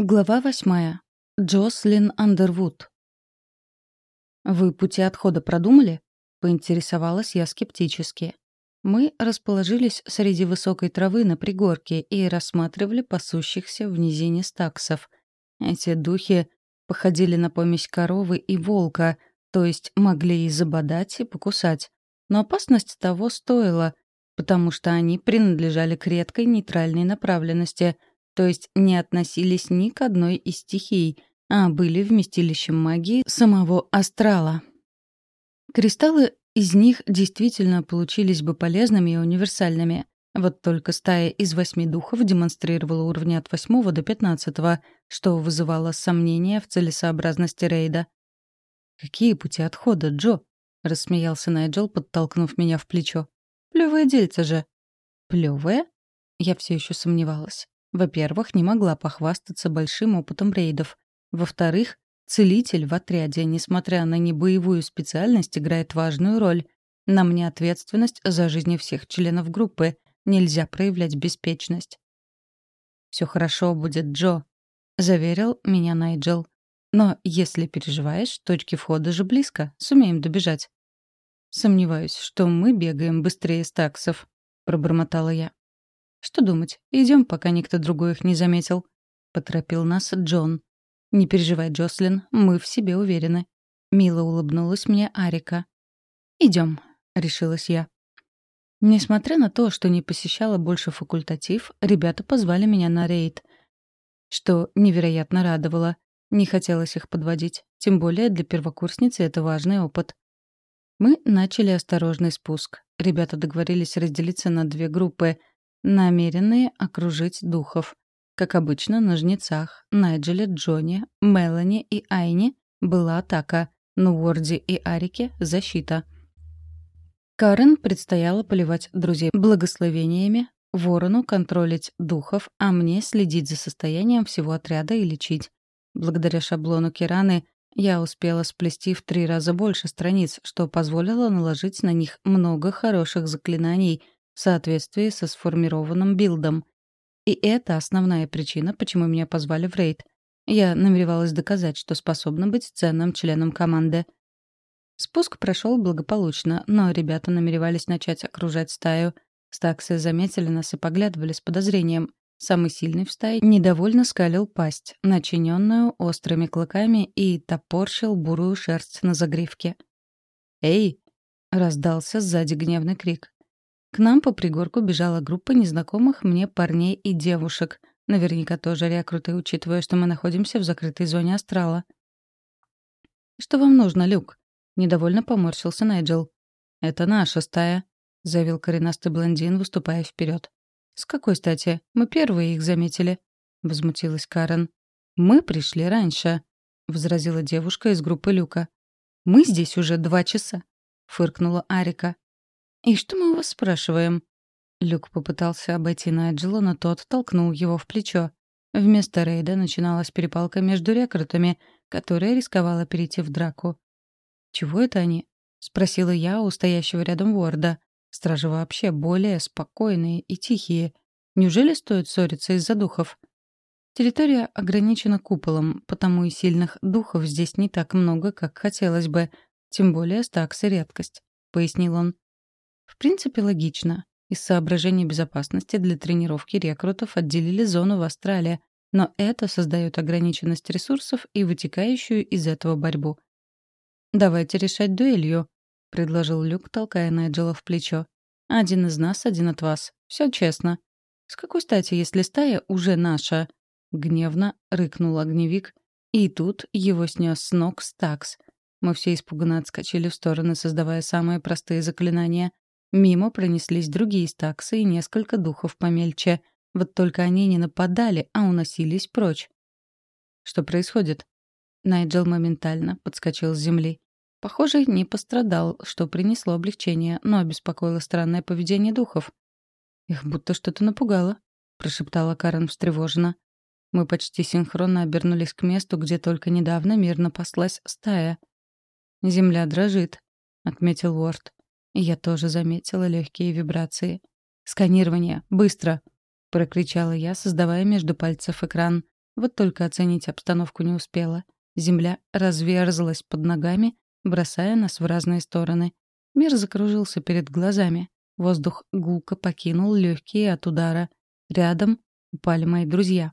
Глава восьмая. Джослин Андервуд. «Вы пути отхода продумали?» — поинтересовалась я скептически. Мы расположились среди высокой травы на пригорке и рассматривали пасущихся в низине стаксов. Эти духи походили на помесь коровы и волка, то есть могли и забодать, и покусать. Но опасность того стоила, потому что они принадлежали к редкой нейтральной направленности — то есть не относились ни к одной из стихий, а были вместилищем магии самого астрала. Кристаллы из них действительно получились бы полезными и универсальными. Вот только стая из восьми духов демонстрировала уровни от восьмого до пятнадцатого, что вызывало сомнения в целесообразности рейда. «Какие пути отхода, Джо?» — рассмеялся Найджел, подтолкнув меня в плечо. «Плевое дельце же». «Плевое?» Я все еще сомневалась. Во-первых, не могла похвастаться большим опытом рейдов. Во-вторых, целитель в отряде, несмотря на небоевую специальность, играет важную роль. На мне ответственность за жизни всех членов группы. Нельзя проявлять беспечность. «Все хорошо будет, Джо», — заверил меня Найджел. «Но если переживаешь, точки входа же близко, сумеем добежать». «Сомневаюсь, что мы бегаем быстрее стаксов», — пробормотала я. «Что думать? Идем, пока никто другой их не заметил», — поторопил нас Джон. «Не переживай, Джослин, мы в себе уверены». Мило улыбнулась мне Арика. «Идем», — решилась я. Несмотря на то, что не посещала больше факультатив, ребята позвали меня на рейд. Что невероятно радовало. Не хотелось их подводить. Тем более для первокурсницы это важный опыт. Мы начали осторожный спуск. Ребята договорились разделиться на две группы, намеренные окружить духов. Как обычно, на жнецах, Найджеле, Джонни, Мелани и Айни была атака, на Уорди и Арике — защита. Карен предстояло поливать друзей благословениями, Ворону контролить духов, а мне следить за состоянием всего отряда и лечить. Благодаря шаблону Кираны я успела сплести в три раза больше страниц, что позволило наложить на них много хороших заклинаний — в соответствии со сформированным билдом. И это основная причина, почему меня позвали в рейд. Я намеревалась доказать, что способна быть ценным членом команды. Спуск прошел благополучно, но ребята намеревались начать окружать стаю. Стаксы заметили нас и поглядывали с подозрением. Самый сильный в стае недовольно скалил пасть, начиненную острыми клыками, и топорщил бурую шерсть на загривке. «Эй!» — раздался сзади гневный крик. К нам по пригорку бежала группа незнакомых мне парней и девушек. Наверняка тоже рекруты, учитывая, что мы находимся в закрытой зоне астрала. «Что вам нужно, Люк?» — недовольно поморщился Найджел. «Это наша стая», — заявил коренастый блондин, выступая вперед. «С какой стати? Мы первые их заметили», — возмутилась Карен. «Мы пришли раньше», — возразила девушка из группы Люка. «Мы здесь уже два часа», — фыркнула Арика. «И что мы у вас спрашиваем?» Люк попытался обойти Найджела, но тот толкнул его в плечо. Вместо рейда начиналась перепалка между рекрутами, которая рисковала перейти в драку. «Чего это они?» — спросила я у стоящего рядом Ворда. Стражи вообще более спокойные и тихие. Неужели стоит ссориться из-за духов? Территория ограничена куполом, потому и сильных духов здесь не так много, как хотелось бы. Тем более стаксы — редкость, — пояснил он. В принципе, логично. Из соображений безопасности для тренировки рекрутов отделили зону в Австралии, но это создает ограниченность ресурсов и вытекающую из этого борьбу. «Давайте решать дуэлью», — предложил Люк, толкая Найджела в плечо. «Один из нас, один от вас. Все честно». «С какой стати, если стая уже наша?» Гневно рыкнул огневик, и тут его снес с ног Стакс. Мы все испуганно отскочили в стороны, создавая самые простые заклинания. Мимо пронеслись другие стаксы и несколько духов помельче. Вот только они не нападали, а уносились прочь. Что происходит? Найджел моментально подскочил с земли. Похоже, не пострадал, что принесло облегчение, но обеспокоило странное поведение духов. «Их будто что-то напугало», — прошептала Карен встревоженно. Мы почти синхронно обернулись к месту, где только недавно мирно паслась стая. «Земля дрожит», — отметил Уорд. Я тоже заметила легкие вибрации. «Сканирование! Быстро!» — прокричала я, создавая между пальцев экран. Вот только оценить обстановку не успела. Земля разверзлась под ногами, бросая нас в разные стороны. Мир закружился перед глазами. Воздух гулко покинул легкие от удара. Рядом упали мои друзья.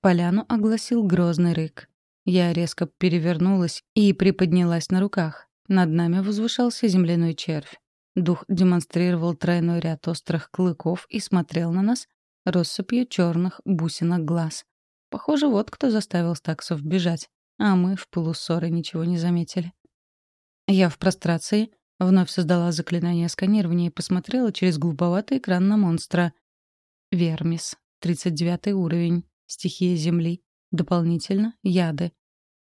Поляну огласил грозный рык. Я резко перевернулась и приподнялась на руках. Над нами возвышался земляной червь. Дух демонстрировал тройной ряд острых клыков и смотрел на нас россыпью черных бусинок глаз. Похоже, вот кто заставил стаксов бежать, а мы в полуссоры ничего не заметили. Я в прострации вновь создала заклинание сканирования и посмотрела через глуповатый экран на монстра. Вермис, 39 уровень, стихия Земли, дополнительно яды.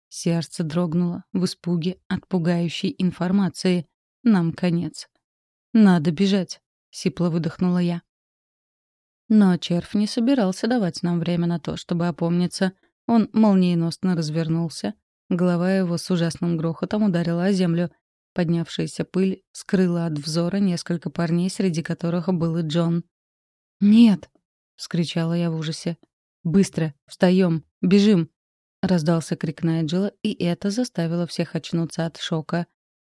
Сердце дрогнуло в испуге от пугающей информации. Нам конец. «Надо бежать», — сипло выдохнула я. Но червь не собирался давать нам время на то, чтобы опомниться. Он молниеносно развернулся. Голова его с ужасным грохотом ударила о землю. Поднявшаяся пыль скрыла от взора несколько парней, среди которых был и Джон. «Нет!» — вскричала я в ужасе. «Быстро! Встаем! Бежим!» — раздался крик Найджела, и это заставило всех очнуться от шока.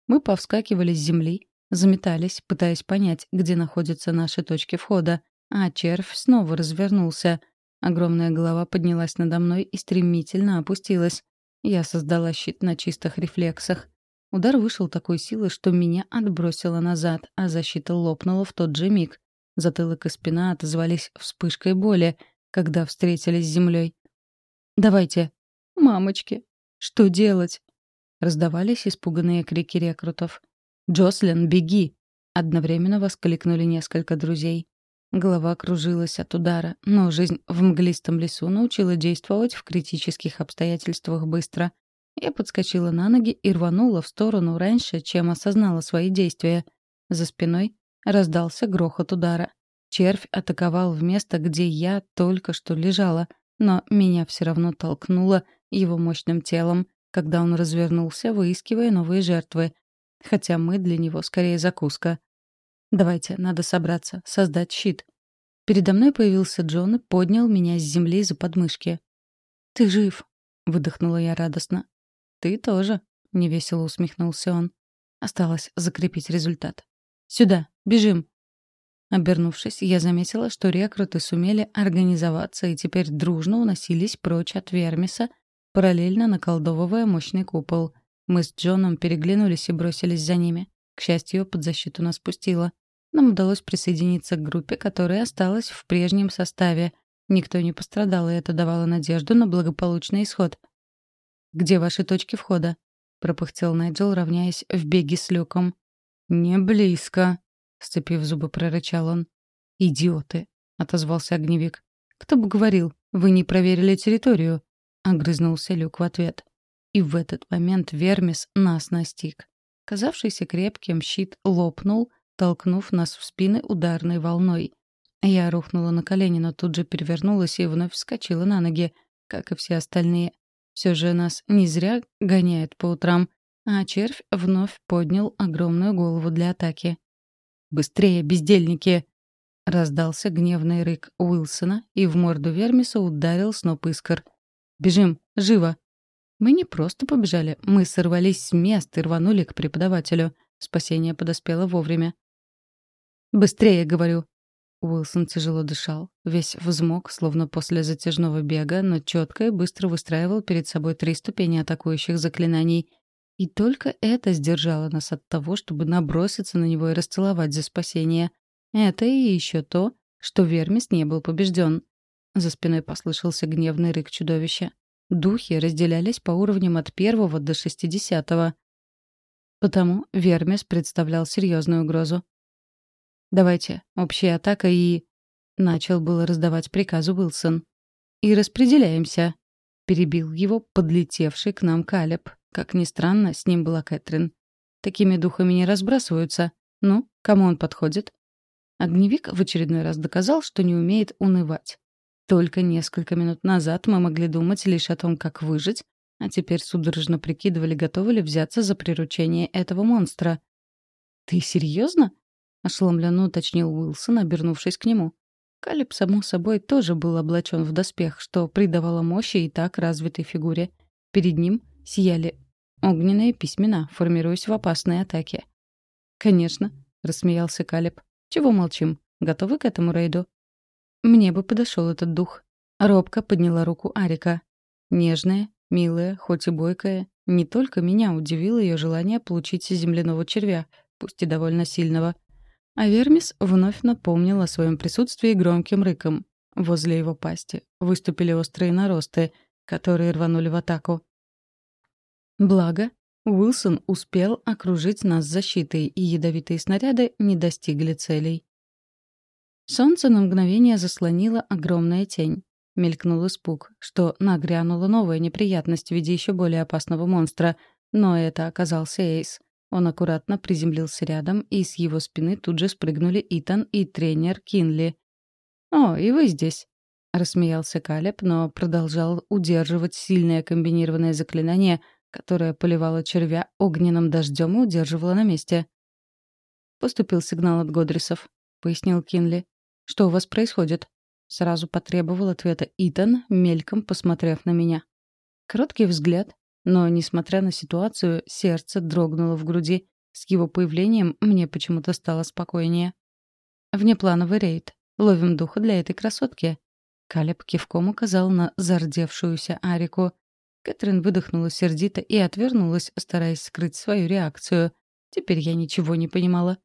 Мы повскакивали с земли, заметались, пытаясь понять, где находятся наши точки входа, а червь снова развернулся. Огромная голова поднялась надо мной и стремительно опустилась. Я создала щит на чистых рефлексах. Удар вышел такой силы, что меня отбросило назад, а защита лопнула в тот же миг. Затылок и спина отозвались вспышкой боли, когда встретились с землей. «Давайте!» «Мамочки! Что делать?» Раздавались испуганные крики рекрутов. «Джослин, беги!» Одновременно воскликнули несколько друзей. Голова кружилась от удара, но жизнь в мглистом лесу научила действовать в критических обстоятельствах быстро. Я подскочила на ноги и рванула в сторону раньше, чем осознала свои действия. За спиной раздался грохот удара. Червь атаковал в место, где я только что лежала, но меня все равно толкнуло его мощным телом, когда он развернулся, выискивая новые жертвы. Хотя мы для него скорее закуска. Давайте, надо собраться, создать щит. Передо мной появился Джон и поднял меня с земли за подмышки. «Ты жив!» — выдохнула я радостно. «Ты тоже!» — невесело усмехнулся он. Осталось закрепить результат. «Сюда! Бежим!» Обернувшись, я заметила, что рекруты сумели организоваться и теперь дружно уносились прочь от Вермиса, параллельно наколдовывая мощный купол. Мы с Джоном переглянулись и бросились за ними. К счастью, под защиту нас пустила. Нам удалось присоединиться к группе, которая осталась в прежнем составе. Никто не пострадал, и это давало надежду на благополучный исход. «Где ваши точки входа?» — пропыхтел Найджел, равняясь в беге с люком. «Не близко», — сцепив зубы, прорычал он. «Идиоты», — отозвался огневик. «Кто бы говорил, вы не проверили территорию», — огрызнулся Люк в ответ. И в этот момент Вермис нас настиг. Казавшийся крепким щит лопнул, толкнув нас в спины ударной волной. Я рухнула на колени, но тут же перевернулась и вновь вскочила на ноги, как и все остальные. Все же нас не зря гоняют по утрам, а червь вновь поднял огромную голову для атаки. «Быстрее, бездельники!» Раздался гневный рык Уилсона, и в морду Вермиса ударил сноп искр. «Бежим! Живо!» Мы не просто побежали, мы сорвались с места и рванули к преподавателю. Спасение подоспело вовремя. «Быстрее!» — говорю. Уилсон тяжело дышал, весь взмок, словно после затяжного бега, но четко и быстро выстраивал перед собой три ступени атакующих заклинаний. И только это сдержало нас от того, чтобы наброситься на него и расцеловать за спасение. Это и еще то, что Вермис не был побежден. За спиной послышался гневный рык чудовища. Духи разделялись по уровням от первого до шестидесятого. Потому Вермис представлял серьезную угрозу. «Давайте, общая атака и...» Начал было раздавать приказу Уилсон. «И распределяемся», — перебил его подлетевший к нам Калеб. Как ни странно, с ним была Кэтрин. «Такими духами не разбрасываются. Ну, кому он подходит?» Огневик в очередной раз доказал, что не умеет унывать. Только несколько минут назад мы могли думать лишь о том, как выжить, а теперь судорожно прикидывали, готовы ли взяться за приручение этого монстра. «Ты серьезно?» — ошеломленно уточнил Уилсон, обернувшись к нему. Калиб, само собой, тоже был облачен в доспех, что придавало мощи и так развитой фигуре. Перед ним сияли огненные письмена, формируясь в опасной атаке. «Конечно», — рассмеялся Калиб. «Чего молчим? Готовы к этому рейду?» «Мне бы подошел этот дух». Робко подняла руку Арика. Нежная, милая, хоть и бойкая, не только меня удивило ее желание получить земляного червя, пусть и довольно сильного — а Вермис вновь напомнил о своем присутствии громким рыком. Возле его пасти выступили острые наросты, которые рванули в атаку. Благо, Уилсон успел окружить нас защитой, и ядовитые снаряды не достигли целей. Солнце на мгновение заслонило огромная тень. Мелькнул испуг, что нагрянула новая неприятность в виде еще более опасного монстра, но это оказался Эйс. Он аккуратно приземлился рядом, и с его спины тут же спрыгнули Итан и тренер Кинли. «О, и вы здесь!» — рассмеялся Калеб, но продолжал удерживать сильное комбинированное заклинание, которое поливало червя огненным дождем и удерживало на месте. «Поступил сигнал от Годрисов», — пояснил Кинли. «Что у вас происходит?» Сразу потребовал ответа Итан, мельком посмотрев на меня. Короткий взгляд, но, несмотря на ситуацию, сердце дрогнуло в груди. С его появлением мне почему-то стало спокойнее. «Внеплановый рейд. Ловим духа для этой красотки». Калеб кивком указал на зардевшуюся Арику. Кэтрин выдохнула сердито и отвернулась, стараясь скрыть свою реакцию. Теперь я ничего не понимала.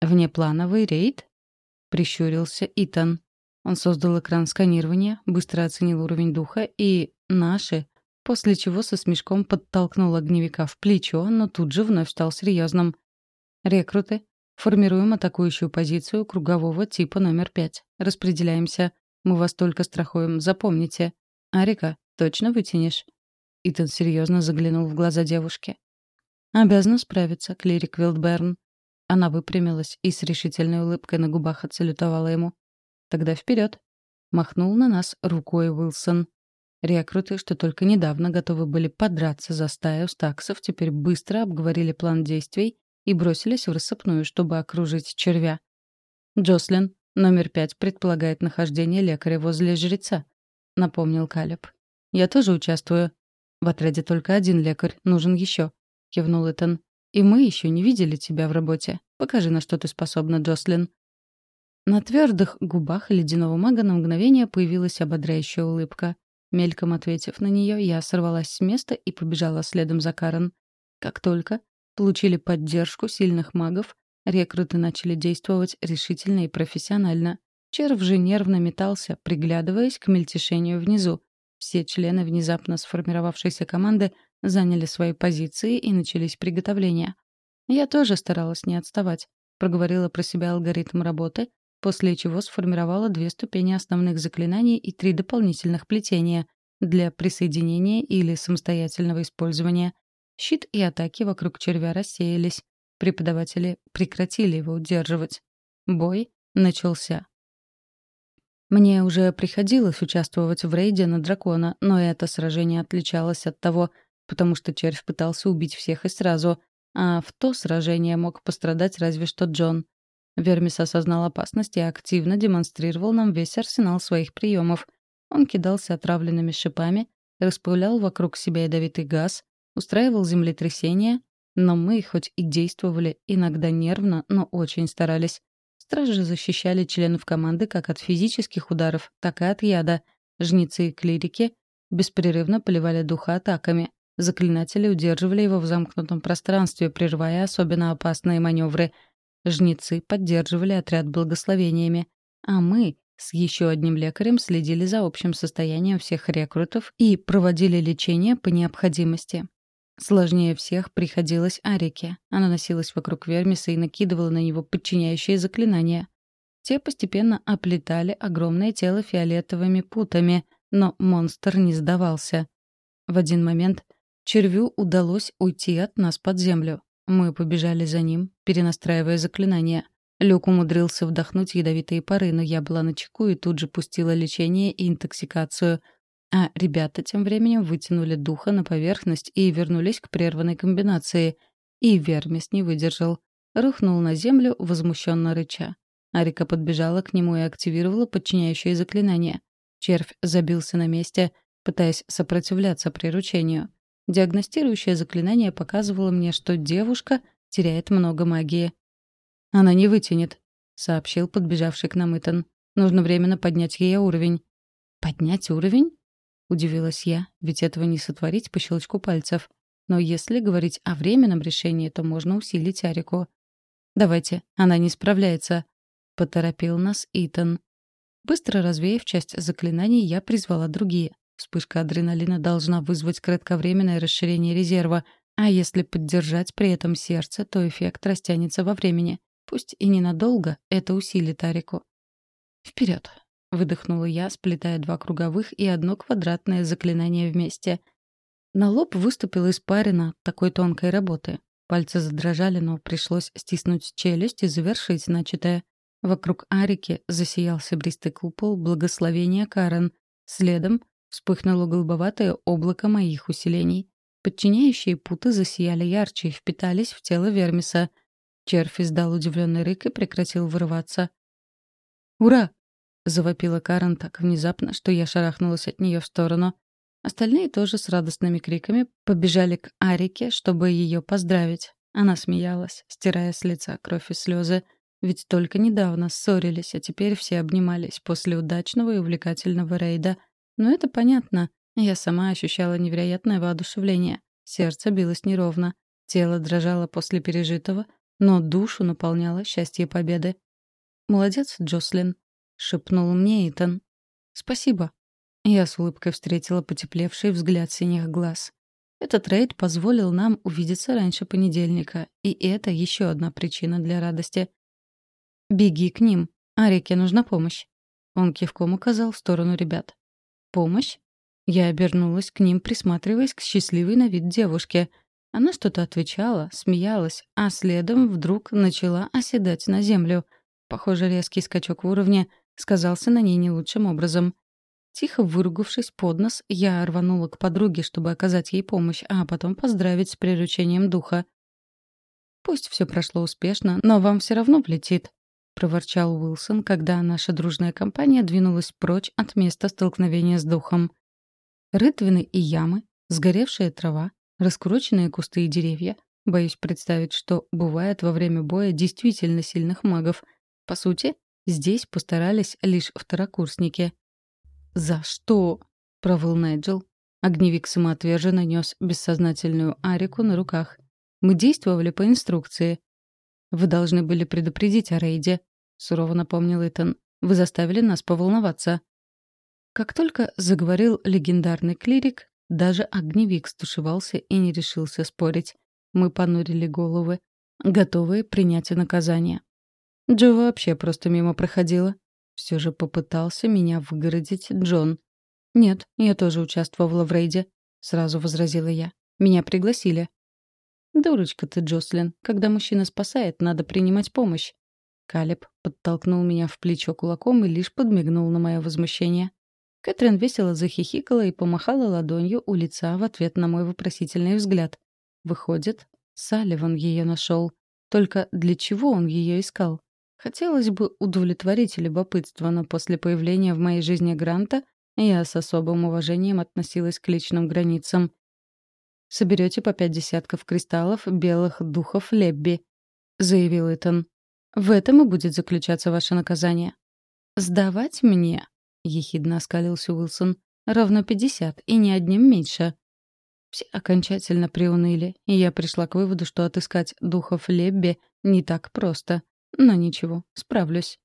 «Внеплановый рейд?» — прищурился Итан. Он создал экран сканирования, быстро оценил уровень духа и наши после чего со смешком подтолкнул огневика в плечо, но тут же вновь стал серьезным. «Рекруты, формируем атакующую позицию кругового типа номер пять. Распределяемся. Мы вас только страхуем, запомните. Арика, точно вытянешь?» Итан серьезно заглянул в глаза девушки. «Обязана справиться, клирик Вилдберн». Она выпрямилась и с решительной улыбкой на губах отсалютовала ему. «Тогда вперед! Махнул на нас рукой Уилсон. Рекруты, что только недавно готовы были подраться за стаю стаксов, теперь быстро обговорили план действий и бросились в рассыпную, чтобы окружить червя. «Джослин, номер пять предполагает нахождение лекаря возле жреца», — напомнил Калеб. «Я тоже участвую. В отряде только один лекарь, нужен еще», — кивнул Итан. «И мы еще не видели тебя в работе. Покажи, на что ты способна, Джослин». На твердых губах ледяного мага на мгновение появилась ободряющая улыбка. Мельком ответив на нее, я сорвалась с места и побежала следом за Карен. Как только получили поддержку сильных магов, рекруты начали действовать решительно и профессионально. Черв же нервно метался, приглядываясь к мельтешению внизу. Все члены внезапно сформировавшейся команды заняли свои позиции и начались приготовления. Я тоже старалась не отставать. Проговорила про себя алгоритм работы, после чего сформировала две ступени основных заклинаний и три дополнительных плетения для присоединения или самостоятельного использования. Щит и атаки вокруг червя рассеялись. Преподаватели прекратили его удерживать. Бой начался. Мне уже приходилось участвовать в рейде на дракона, но это сражение отличалось от того, потому что червь пытался убить всех и сразу, а в то сражение мог пострадать разве что Джон. Вермис осознал опасность и активно демонстрировал нам весь арсенал своих приемов. Он кидался отравленными шипами, распылял вокруг себя ядовитый газ, устраивал землетрясения, но мы, хоть и действовали иногда нервно, но очень старались. Стражи защищали членов команды как от физических ударов, так и от яда. Жнецы и клирики беспрерывно поливали духа атаками. Заклинатели удерживали его в замкнутом пространстве, прерывая особенно опасные маневры — Жнецы поддерживали отряд благословениями, а мы с еще одним лекарем следили за общим состоянием всех рекрутов и проводили лечение по необходимости. Сложнее всех приходилось Арике. Она носилась вокруг Вермиса и накидывала на него подчиняющие заклинания. Те постепенно оплетали огромное тело фиолетовыми путами, но монстр не сдавался. В один момент червю удалось уйти от нас под землю. Мы побежали за ним, перенастраивая заклинания. Люк умудрился вдохнуть ядовитые пары, но я была начеку и тут же пустила лечение и интоксикацию. А ребята тем временем вытянули духа на поверхность и вернулись к прерванной комбинации. И Вермис не выдержал. Рухнул на землю, возмущенно рыча. Арика подбежала к нему и активировала подчиняющее заклинание. Червь забился на месте, пытаясь сопротивляться приручению. Диагностирующее заклинание показывало мне, что девушка теряет много магии. «Она не вытянет», — сообщил подбежавший к нам Итан. «Нужно временно поднять ей уровень». «Поднять уровень?» — удивилась я, ведь этого не сотворить по щелчку пальцев. Но если говорить о временном решении, то можно усилить Арику. «Давайте, она не справляется», — поторопил нас Итан. Быстро развеяв часть заклинаний, я призвала другие. Вспышка адреналина должна вызвать кратковременное расширение резерва, а если поддержать при этом сердце, то эффект растянется во времени. Пусть и ненадолго, это усилит Арику. Вперед! выдохнула я, сплетая два круговых и одно квадратное заклинание вместе. На лоб выступила испарина такой тонкой работы. Пальцы задрожали, но пришлось стиснуть челюсть и завершить начатое. Вокруг Арики засиял себристый купол благословения Карен. Следом Вспыхнуло голубоватое облако моих усилений. Подчиняющие путы засияли ярче и впитались в тело Вермиса. Червь издал удивленный рык и прекратил вырываться. «Ура!» — завопила Карен так внезапно, что я шарахнулась от нее в сторону. Остальные тоже с радостными криками побежали к Арике, чтобы ее поздравить. Она смеялась, стирая с лица кровь и слезы. Ведь только недавно ссорились, а теперь все обнимались после удачного и увлекательного рейда — но это понятно. Я сама ощущала невероятное воодушевление. Сердце билось неровно. Тело дрожало после пережитого, но душу наполняло счастье победы. «Молодец, Джослин», — шепнул мне Итан. «Спасибо». Я с улыбкой встретила потеплевший взгляд синих глаз. Этот рейд позволил нам увидеться раньше понедельника, и это еще одна причина для радости. «Беги к ним. Арике нужна помощь». Он кивком указал в сторону ребят. «Помощь?» Я обернулась к ним, присматриваясь к счастливой на вид девушке. Она что-то отвечала, смеялась, а следом вдруг начала оседать на землю. Похоже, резкий скачок в уровне сказался на ней не лучшим образом. Тихо выругавшись под нос, я рванула к подруге, чтобы оказать ей помощь, а потом поздравить с приручением духа. «Пусть все прошло успешно, но вам все равно влетит», — проворчал Уилсон, когда наша дружная компания двинулась прочь от места столкновения с духом. Рытвины и ямы, сгоревшая трава, раскуроченные кусты и деревья. Боюсь представить, что бывает во время боя действительно сильных магов. По сути, здесь постарались лишь второкурсники. «За что?» — провыл Найджел. Огневик самоотверженно нес бессознательную Арику на руках. «Мы действовали по инструкции. «Вы должны были предупредить о рейде», — сурово напомнил Итан. «Вы заставили нас поволноваться». Как только заговорил легендарный клирик, даже огневик стушевался и не решился спорить. Мы понурили головы, готовые принять наказание. Джо вообще просто мимо проходила. Все же попытался меня выгородить Джон. «Нет, я тоже участвовала в рейде», — сразу возразила я. «Меня пригласили». «Дурочка ты, Джослин. Когда мужчина спасает, надо принимать помощь». Калеб подтолкнул меня в плечо кулаком и лишь подмигнул на мое возмущение. Кэтрин весело захихикала и помахала ладонью у лица в ответ на мой вопросительный взгляд. Выходит, Салливан ее нашел. Только для чего он ее искал? Хотелось бы удовлетворить любопытство, но после появления в моей жизни Гранта я с особым уважением относилась к личным границам. Соберете по пять десятков кристаллов белых духов Лебби», — заявил Итан. «В этом и будет заключаться ваше наказание». «Сдавать мне?» — ехидно оскалился Уилсон. «Ровно пятьдесят, и ни одним меньше». Все окончательно приуныли, и я пришла к выводу, что отыскать духов Лебби не так просто. Но ничего, справлюсь.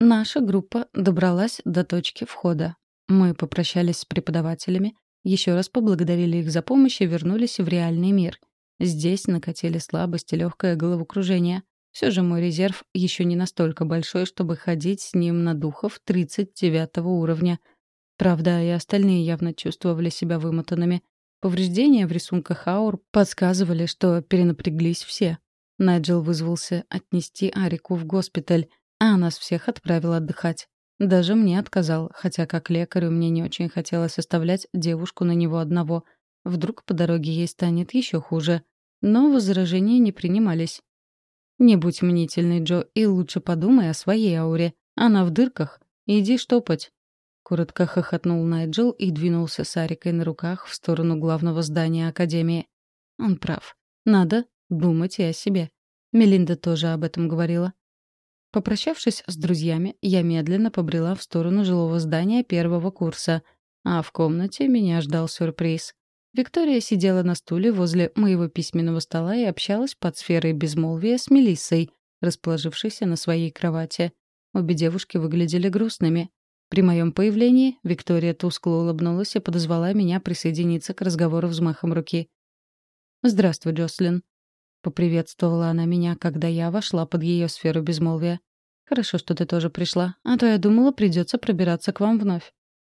Наша группа добралась до точки входа. Мы попрощались с преподавателями, еще раз поблагодарили их за помощь и вернулись в реальный мир. Здесь накатили слабость и легкое головокружение. Все же мой резерв еще не настолько большой, чтобы ходить с ним на духов 39 уровня. Правда, и остальные явно чувствовали себя вымотанными. Повреждения в рисунках аур подсказывали, что перенапряглись все. Найджел вызвался отнести Арику в госпиталь, а нас всех отправил отдыхать. Даже мне отказал, хотя как лекарю мне не очень хотелось оставлять девушку на него одного. Вдруг по дороге ей станет еще хуже. Но возражения не принимались. «Не будь мнительной, Джо, и лучше подумай о своей ауре. Она в дырках. Иди штопать». Коротко хохотнул Найджел и двинулся с Арикой на руках в сторону главного здания Академии. Он прав. Надо думать и о себе. Мелинда тоже об этом говорила. Попрощавшись с друзьями, я медленно побрела в сторону жилого здания первого курса, а в комнате меня ждал сюрприз. Виктория сидела на стуле возле моего письменного стола и общалась под сферой безмолвия с Мелиссой, расположившейся на своей кровати. Обе девушки выглядели грустными. При моем появлении Виктория тускло улыбнулась и подозвала меня присоединиться к разговору взмахом руки. «Здравствуй, Джослин», — поприветствовала она меня, когда я вошла под ее сферу безмолвия. «Хорошо, что ты тоже пришла, а то я думала, придется пробираться к вам вновь».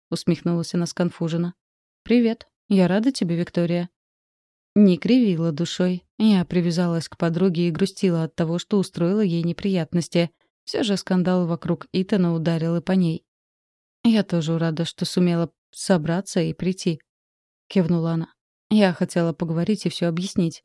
Усмехнулась она сконфуженно. «Привет», «Я рада тебе, Виктория». Не кривила душой. Я привязалась к подруге и грустила от того, что устроила ей неприятности. Все же скандал вокруг Итана ударил и по ней. «Я тоже рада, что сумела собраться и прийти», — кивнула она. «Я хотела поговорить и все объяснить».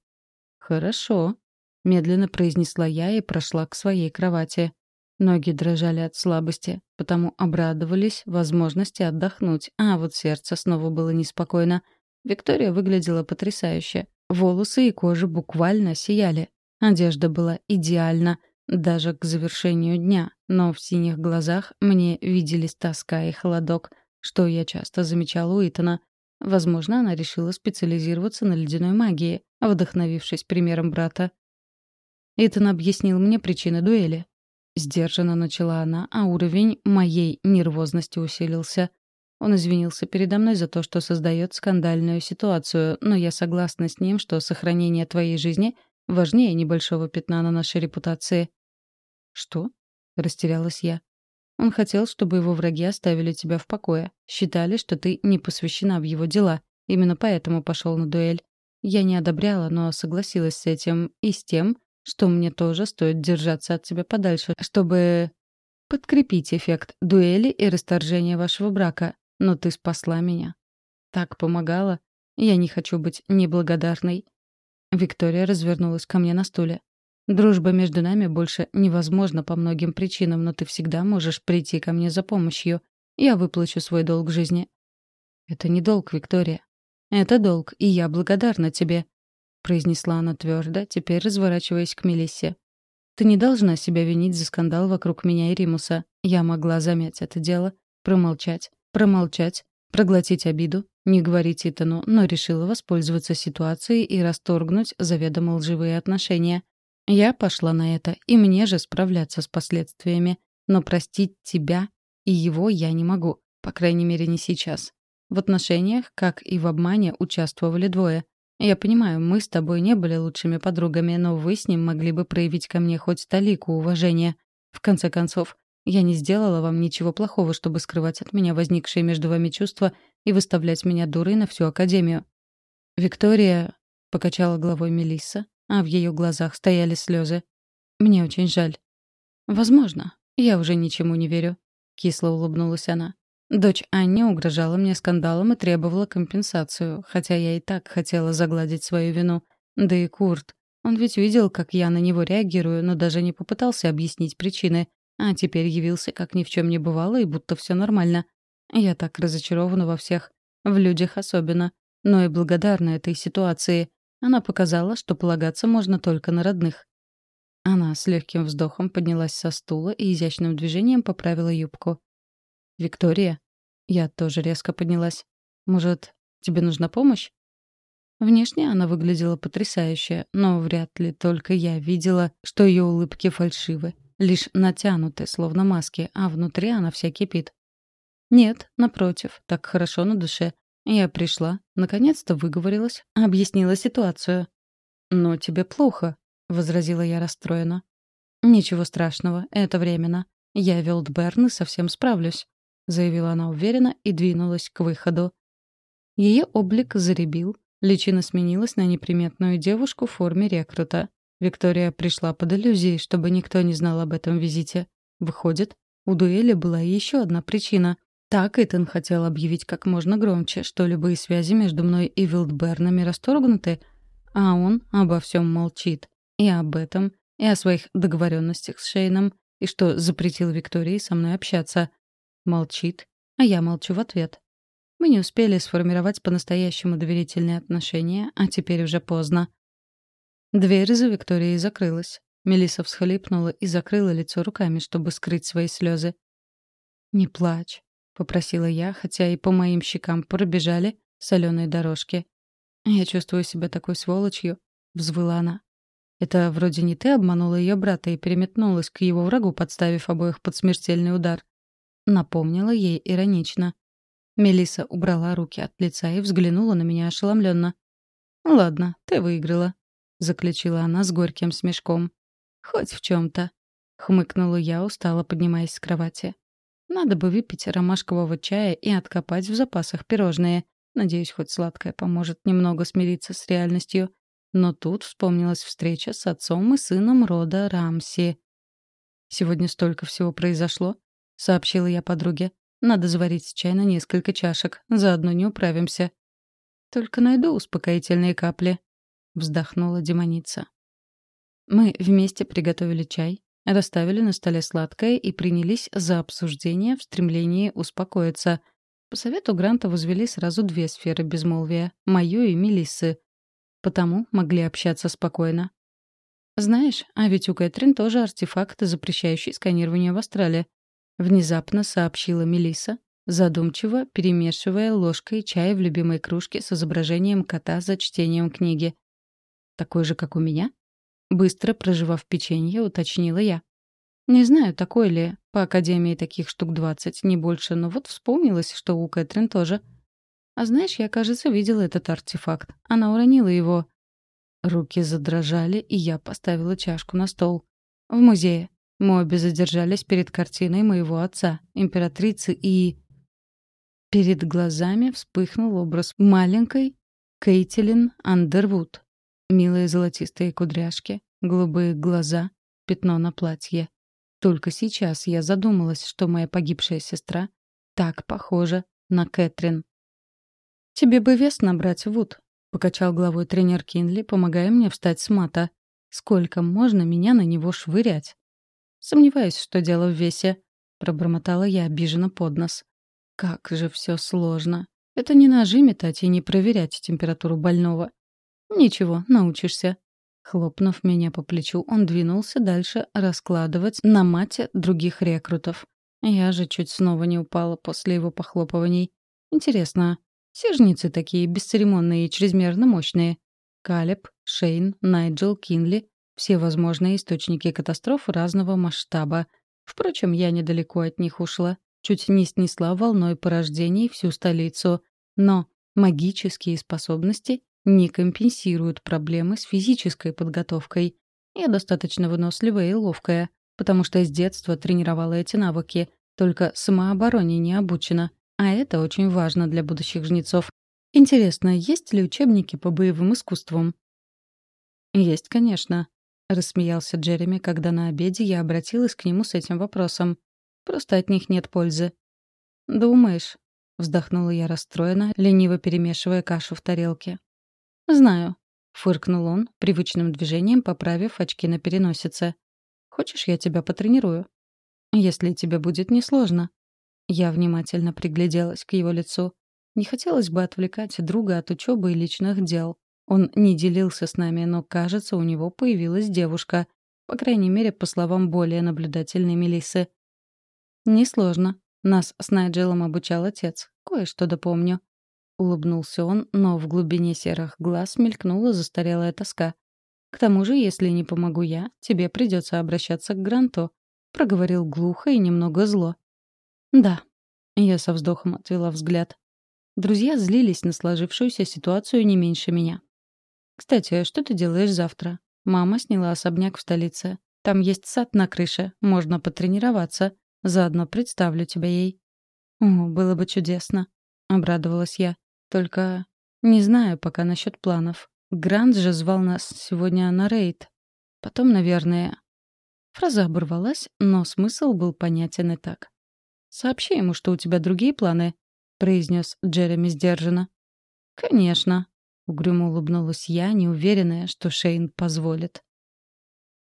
«Хорошо», — медленно произнесла я и прошла к своей кровати. Ноги дрожали от слабости, потому обрадовались возможности отдохнуть, а вот сердце снова было неспокойно. Виктория выглядела потрясающе. Волосы и кожа буквально сияли. Одежда была идеальна, даже к завершению дня, но в синих глазах мне виделись тоска и холодок, что я часто замечала у Итана. Возможно, она решила специализироваться на ледяной магии, вдохновившись примером брата. Итан объяснил мне причины дуэли, Сдержанно начала она, а уровень моей нервозности усилился. Он извинился передо мной за то, что создает скандальную ситуацию, но я согласна с ним, что сохранение твоей жизни важнее небольшого пятна на нашей репутации. «Что?» — растерялась я. Он хотел, чтобы его враги оставили тебя в покое. Считали, что ты не посвящена в его дела. Именно поэтому пошел на дуэль. Я не одобряла, но согласилась с этим и с тем, что мне тоже стоит держаться от тебя подальше, чтобы подкрепить эффект дуэли и расторжения вашего брака. Но ты спасла меня. Так помогала. Я не хочу быть неблагодарной. Виктория развернулась ко мне на стуле. Дружба между нами больше невозможна по многим причинам, но ты всегда можешь прийти ко мне за помощью. Я выплачу свой долг жизни. Это не долг, Виктория. Это долг, и я благодарна тебе. — произнесла она твердо, теперь разворачиваясь к Мелиссе. «Ты не должна себя винить за скандал вокруг меня и Римуса. Я могла замять это дело, промолчать, промолчать, проглотить обиду, не говорить Итану, но решила воспользоваться ситуацией и расторгнуть заведомо лживые отношения. Я пошла на это, и мне же справляться с последствиями. Но простить тебя и его я не могу, по крайней мере, не сейчас. В отношениях, как и в обмане, участвовали двое. Я понимаю, мы с тобой не были лучшими подругами, но вы с ним могли бы проявить ко мне хоть талику уважения. В конце концов, я не сделала вам ничего плохого, чтобы скрывать от меня возникшие между вами чувства и выставлять меня дурой на всю Академию. Виктория покачала головой Мелисса, а в ее глазах стояли слезы. Мне очень жаль. Возможно. Я уже ничему не верю. Кисло улыбнулась она. Дочь Анни угрожала мне скандалом и требовала компенсацию, хотя я и так хотела загладить свою вину. Да и Курт. Он ведь видел, как я на него реагирую, но даже не попытался объяснить причины. А теперь явился, как ни в чем не бывало, и будто все нормально. Я так разочарована во всех. В людях особенно. Но и благодарна этой ситуации. Она показала, что полагаться можно только на родных. Она с легким вздохом поднялась со стула и изящным движением поправила юбку. «Виктория?» Я тоже резко поднялась. «Может, тебе нужна помощь?» Внешне она выглядела потрясающе, но вряд ли только я видела, что ее улыбки фальшивы, лишь натянуты, словно маски, а внутри она вся кипит. Нет, напротив, так хорошо на душе. Я пришла, наконец-то выговорилась, объяснила ситуацию. «Но тебе плохо», — возразила я расстроенно. «Ничего страшного, это временно. Я Вилдберн и совсем справлюсь заявила она уверенно и двинулась к выходу. Ее облик заребил, личина сменилась на неприметную девушку в форме рекрута. Виктория пришла под иллюзией, чтобы никто не знал об этом визите. Выходит, у дуэли была еще одна причина. Так Итан хотел объявить как можно громче, что любые связи между мной и Вилдбернами расторгнуты, а он обо всем молчит. И об этом и о своих договоренностях с Шейном, и что запретил Виктории со мной общаться. Молчит, а я молчу в ответ. Мы не успели сформировать по-настоящему доверительные отношения, а теперь уже поздно. Дверь за Викторией закрылась. Мелисса всхлипнула и закрыла лицо руками, чтобы скрыть свои слезы. «Не плачь», — попросила я, хотя и по моим щекам пробежали соленые дорожки. «Я чувствую себя такой сволочью», — взвыла она. «Это вроде не ты обманула ее брата и переметнулась к его врагу, подставив обоих под смертельный удар». Напомнила ей иронично. Мелиса убрала руки от лица и взглянула на меня ошеломленно. «Ладно, ты выиграла», — заключила она с горьким смешком. «Хоть в чем-то», — хмыкнула я, устало поднимаясь с кровати. «Надо бы выпить ромашкового чая и откопать в запасах пирожные. Надеюсь, хоть сладкое поможет немного смириться с реальностью. Но тут вспомнилась встреча с отцом и сыном рода Рамси. «Сегодня столько всего произошло», — сообщила я подруге. «Надо заварить чай на несколько чашек, заодно не управимся». «Только найду успокоительные капли», — вздохнула демоница. Мы вместе приготовили чай, расставили на столе сладкое и принялись за обсуждение в стремлении успокоиться. По совету Гранта возвели сразу две сферы безмолвия — мою и Мелиссы. Потому могли общаться спокойно. «Знаешь, а ведь у Кэтрин тоже артефакт, запрещающий сканирование в астрале», — внезапно сообщила Мелисса, задумчиво перемешивая ложкой чай в любимой кружке с изображением кота за чтением книги. «Такой же, как у меня?» Быстро проживав печенье, уточнила я. Не знаю, такой ли. По Академии таких штук двадцать, не больше, но вот вспомнилось, что у Кэтрин тоже. А знаешь, я, кажется, видела этот артефакт. Она уронила его. Руки задрожали, и я поставила чашку на стол. В музее. Мы обе задержались перед картиной моего отца, императрицы и... Перед глазами вспыхнул образ маленькой Кейтилин Андервуд. Милые золотистые кудряшки, голубые глаза, пятно на платье. Только сейчас я задумалась, что моя погибшая сестра так похожа на Кэтрин. «Тебе бы вес набрать, Вуд», — покачал головой тренер Кинли, помогая мне встать с мата. «Сколько можно меня на него швырять?» «Сомневаюсь, что дело в весе», — пробормотала я обиженно под нос. «Как же все сложно. Это не ножи метать и не проверять температуру больного. «Ничего, научишься». Хлопнув меня по плечу, он двинулся дальше раскладывать на мате других рекрутов. Я же чуть снова не упала после его похлопываний. Интересно, все жницы такие бесцеремонные и чрезмерно мощные? Калеб, Шейн, Найджел, Кинли — все возможные источники катастроф разного масштаба. Впрочем, я недалеко от них ушла. Чуть не снесла волной порождений всю столицу. Но магические способности не компенсируют проблемы с физической подготовкой. Я достаточно выносливая и ловкая, потому что с детства тренировала эти навыки, только самообороне не обучена, а это очень важно для будущих жнецов. Интересно, есть ли учебники по боевым искусствам? Есть, конечно, рассмеялся Джереми, когда на обеде я обратилась к нему с этим вопросом. Просто от них нет пользы. Думаешь? Вздохнула я расстроенно, лениво перемешивая кашу в тарелке. «Знаю», — фыркнул он, привычным движением поправив очки на переносице. «Хочешь, я тебя потренирую?» «Если тебе будет несложно». Я внимательно пригляделась к его лицу. Не хотелось бы отвлекать друга от учебы и личных дел. Он не делился с нами, но, кажется, у него появилась девушка. По крайней мере, по словам более наблюдательной Мелиссы. «Несложно. Нас с Найджелом обучал отец. Кое-что допомню. Улыбнулся он, но в глубине серых глаз мелькнула застарелая тоска. «К тому же, если не помогу я, тебе придется обращаться к Гранту», — проговорил глухо и немного зло. «Да». Я со вздохом отвела взгляд. Друзья злились на сложившуюся ситуацию не меньше меня. «Кстати, что ты делаешь завтра?» Мама сняла особняк в столице. Там есть сад на крыше, можно потренироваться. Заодно представлю тебя ей». «О, было бы чудесно», — обрадовалась я. Только не знаю пока насчет планов. Грант же звал нас сегодня на рейд. Потом, наверное... Фраза оборвалась, но смысл был понятен и так. «Сообщи ему, что у тебя другие планы», — произнес Джереми сдержанно. «Конечно», — угрюмо улыбнулась я, неуверенная, что Шейн позволит.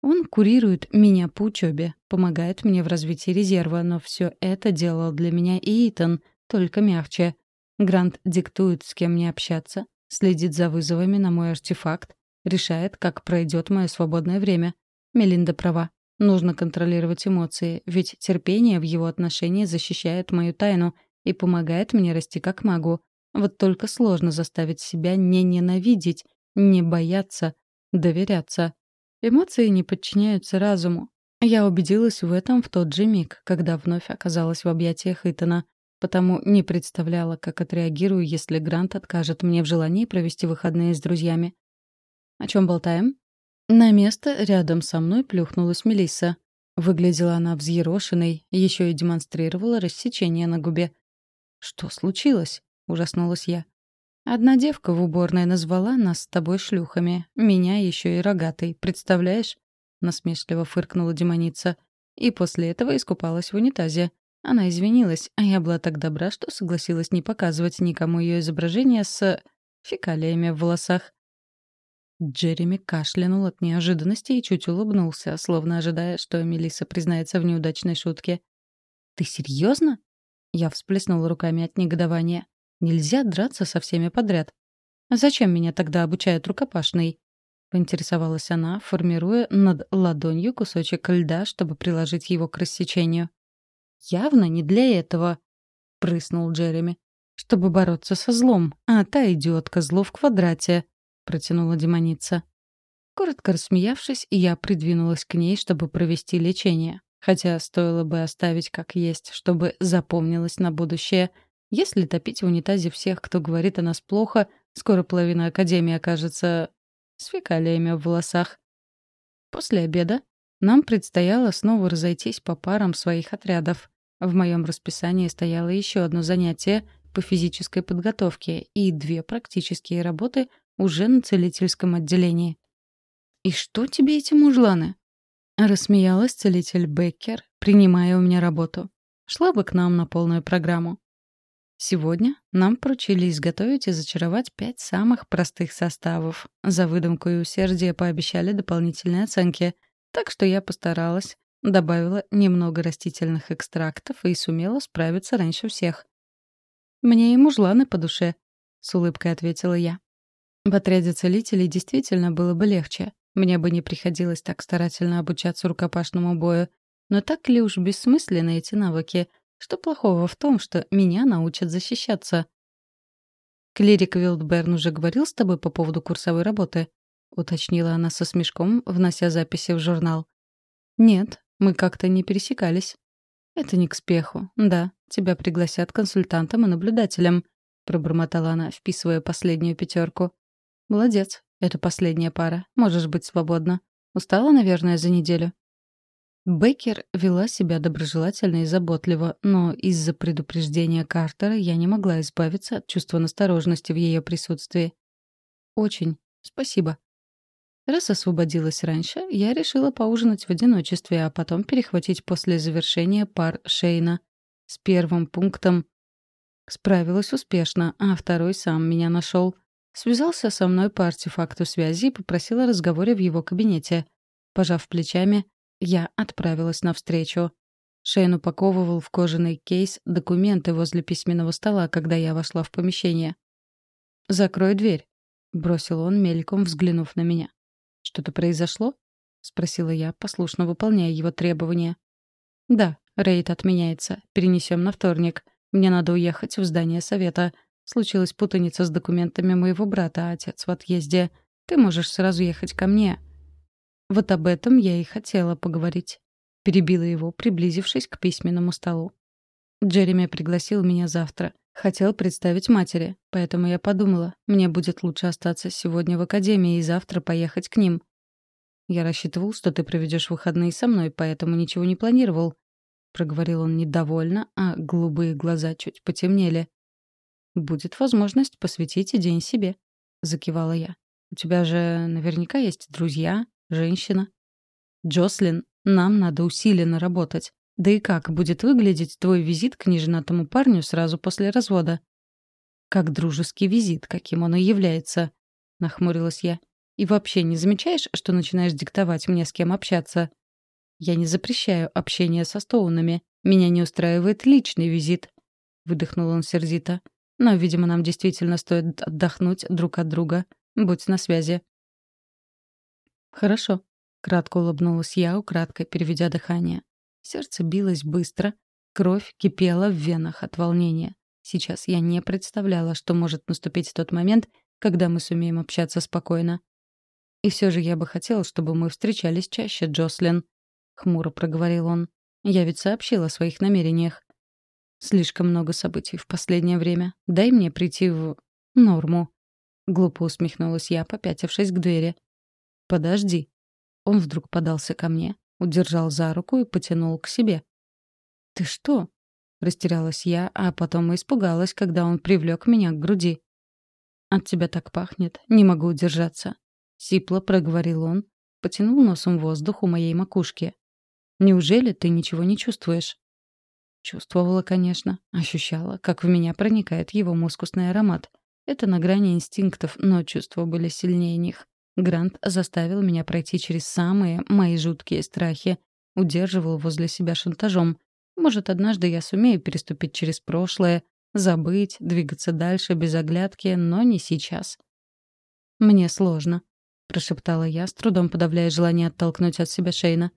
Он курирует меня по учебе, помогает мне в развитии резерва, но все это делал для меня и Итан, только мягче. Грант диктует, с кем мне общаться, следит за вызовами на мой артефакт, решает, как пройдет мое свободное время. Мелинда права. Нужно контролировать эмоции, ведь терпение в его отношении защищает мою тайну и помогает мне расти как магу. Вот только сложно заставить себя не ненавидеть, не бояться, доверяться. Эмоции не подчиняются разуму. Я убедилась в этом в тот же миг, когда вновь оказалась в объятиях Итана, потому не представляла, как отреагирую, если Грант откажет мне в желании провести выходные с друзьями. «О чем болтаем?» На место рядом со мной плюхнулась Мелисса. Выглядела она взъерошенной, еще и демонстрировала рассечение на губе. «Что случилось?» — ужаснулась я. Одна девка в уборной назвала нас с тобой шлюхами. Меня еще и рогатой, представляешь? Насмешливо фыркнула демоница. И после этого искупалась в унитазе. Она извинилась, а я была так добра, что согласилась не показывать никому ее изображение с... фекалиями в волосах. Джереми кашлянул от неожиданности и чуть улыбнулся, словно ожидая, что Мелисса признается в неудачной шутке. «Ты серьезно? Я всплеснула руками от негодования. Нельзя драться со всеми подряд. «А зачем меня тогда обучают рукопашной?» — поинтересовалась она, формируя над ладонью кусочек льда, чтобы приложить его к рассечению. «Явно не для этого», — прыснул Джереми. «Чтобы бороться со злом, а та идиотка зло в квадрате», — протянула демоница. Коротко рассмеявшись, я придвинулась к ней, чтобы провести лечение. Хотя стоило бы оставить как есть, чтобы запомнилось на будущее — если топить в унитазе всех, кто говорит о нас плохо, скоро половина Академии окажется с фекалиями в волосах. После обеда нам предстояло снова разойтись по парам своих отрядов. В моем расписании стояло еще одно занятие по физической подготовке и две практические работы уже на целительском отделении. «И что тебе эти мужланы?» Рассмеялась целитель Беккер, принимая у меня работу. Шла бы к нам на полную программу. Сегодня нам поручили изготовить и зачаровать пять самых простых составов. За выдумку и усердие пообещали дополнительные оценки. Так что я постаралась, добавила немного растительных экстрактов и сумела справиться раньше всех. «Мне и мужланы по душе», — с улыбкой ответила я. В отряде целителей действительно было бы легче. Мне бы не приходилось так старательно обучаться рукопашному бою. Но так ли уж бессмысленны эти навыки — что плохого в том, что меня научат защищаться? «Клирик Вилдберн уже говорил с тобой по поводу курсовой работы?» — уточнила она со смешком, внося записи в журнал. «Нет, мы как-то не пересекались». «Это не к спеху. Да, тебя пригласят консультантом и наблюдателем», — пробормотала она, вписывая последнюю пятерку. «Молодец. Это последняя пара. Можешь быть свободна. Устала, наверное, за неделю?» Беккер вела себя доброжелательно и заботливо, но из-за предупреждения Картера я не могла избавиться от чувства настороженности в ее присутствии. «Очень. Спасибо». Раз освободилась раньше, я решила поужинать в одиночестве, а потом перехватить после завершения пар Шейна. С первым пунктом справилась успешно, а второй сам меня нашел. Связался со мной по артефакту связи и попросил о разговоре в его кабинете. Пожав плечами, я отправилась навстречу. Шейн упаковывал в кожаный кейс документы возле письменного стола, когда я вошла в помещение. «Закрой дверь», — бросил он, мельком взглянув на меня. «Что-то произошло?» — спросила я, послушно выполняя его требования. «Да, рейд отменяется. Перенесем на вторник. Мне надо уехать в здание совета. Случилась путаница с документами моего брата, отец в отъезде. Ты можешь сразу ехать ко мне. Вот об этом я и хотела поговорить. Перебила его, приблизившись к письменному столу. Джереми пригласил меня завтра. Хотел представить матери, поэтому я подумала, мне будет лучше остаться сегодня в академии и завтра поехать к ним. Я рассчитывал, что ты проведешь выходные со мной, поэтому ничего не планировал. Проговорил он недовольно, а голубые глаза чуть потемнели. «Будет возможность посвятить день себе», — закивала я. «У тебя же наверняка есть друзья, Женщина. Джослин, нам надо усиленно работать. Да и как будет выглядеть твой визит к неженатому парню сразу после развода? Как дружеский визит, каким он и является, нахмурилась я. И вообще не замечаешь, что начинаешь диктовать мне, с кем общаться? Я не запрещаю общение со Стоунами. Меня не устраивает личный визит. Выдохнул он сердито. Но, видимо, нам действительно стоит отдохнуть друг от друга. Будь на связи. Хорошо. Кратко улыбнулась я, украдкой переведя дыхание. Сердце билось быстро, кровь кипела в венах от волнения. Сейчас я не представляла, что может наступить тот момент, когда мы сумеем общаться спокойно. И все же я бы хотела, чтобы мы встречались чаще, Джослин. Хмуро проговорил он. Я ведь сообщила о своих намерениях. Слишком много событий в последнее время. Дай мне прийти в... норму. Глупо усмехнулась я, попятившись к двери. «Подожди». Он вдруг подался ко мне, удержал за руку и потянул к себе. «Ты что?» Растерялась я, а потом испугалась, когда он привлек меня к груди. «От тебя так пахнет, не могу удержаться», — сипло проговорил он, потянул носом воздух у моей макушки. «Неужели ты ничего не чувствуешь?» Чувствовала, конечно, ощущала, как в меня проникает его мускусный аромат. Это на грани инстинктов, но чувства были сильнее них. Грант заставил меня пройти через самые мои жуткие страхи, удерживал возле себя шантажом, может, однажды я сумею переступить через прошлое, забыть, двигаться дальше без оглядки, но не сейчас. «Мне сложно», — прошептала я, с трудом подавляя желание оттолкнуть от себя Шейна.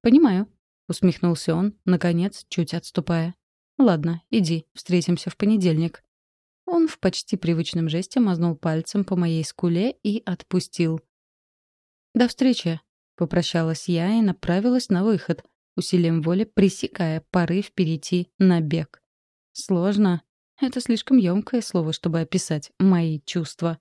«Понимаю», — усмехнулся он, наконец, чуть отступая. «Ладно, иди, встретимся в понедельник». Он в почти привычном жесте мазнул пальцем по моей скуле и отпустил. «До встречи», — попрощалась я и направилась на выход, усилием воли пресекая порыв перейти на бег. Сложно. Это слишком ёмкое слово, чтобы описать мои чувства.